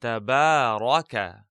تبارك.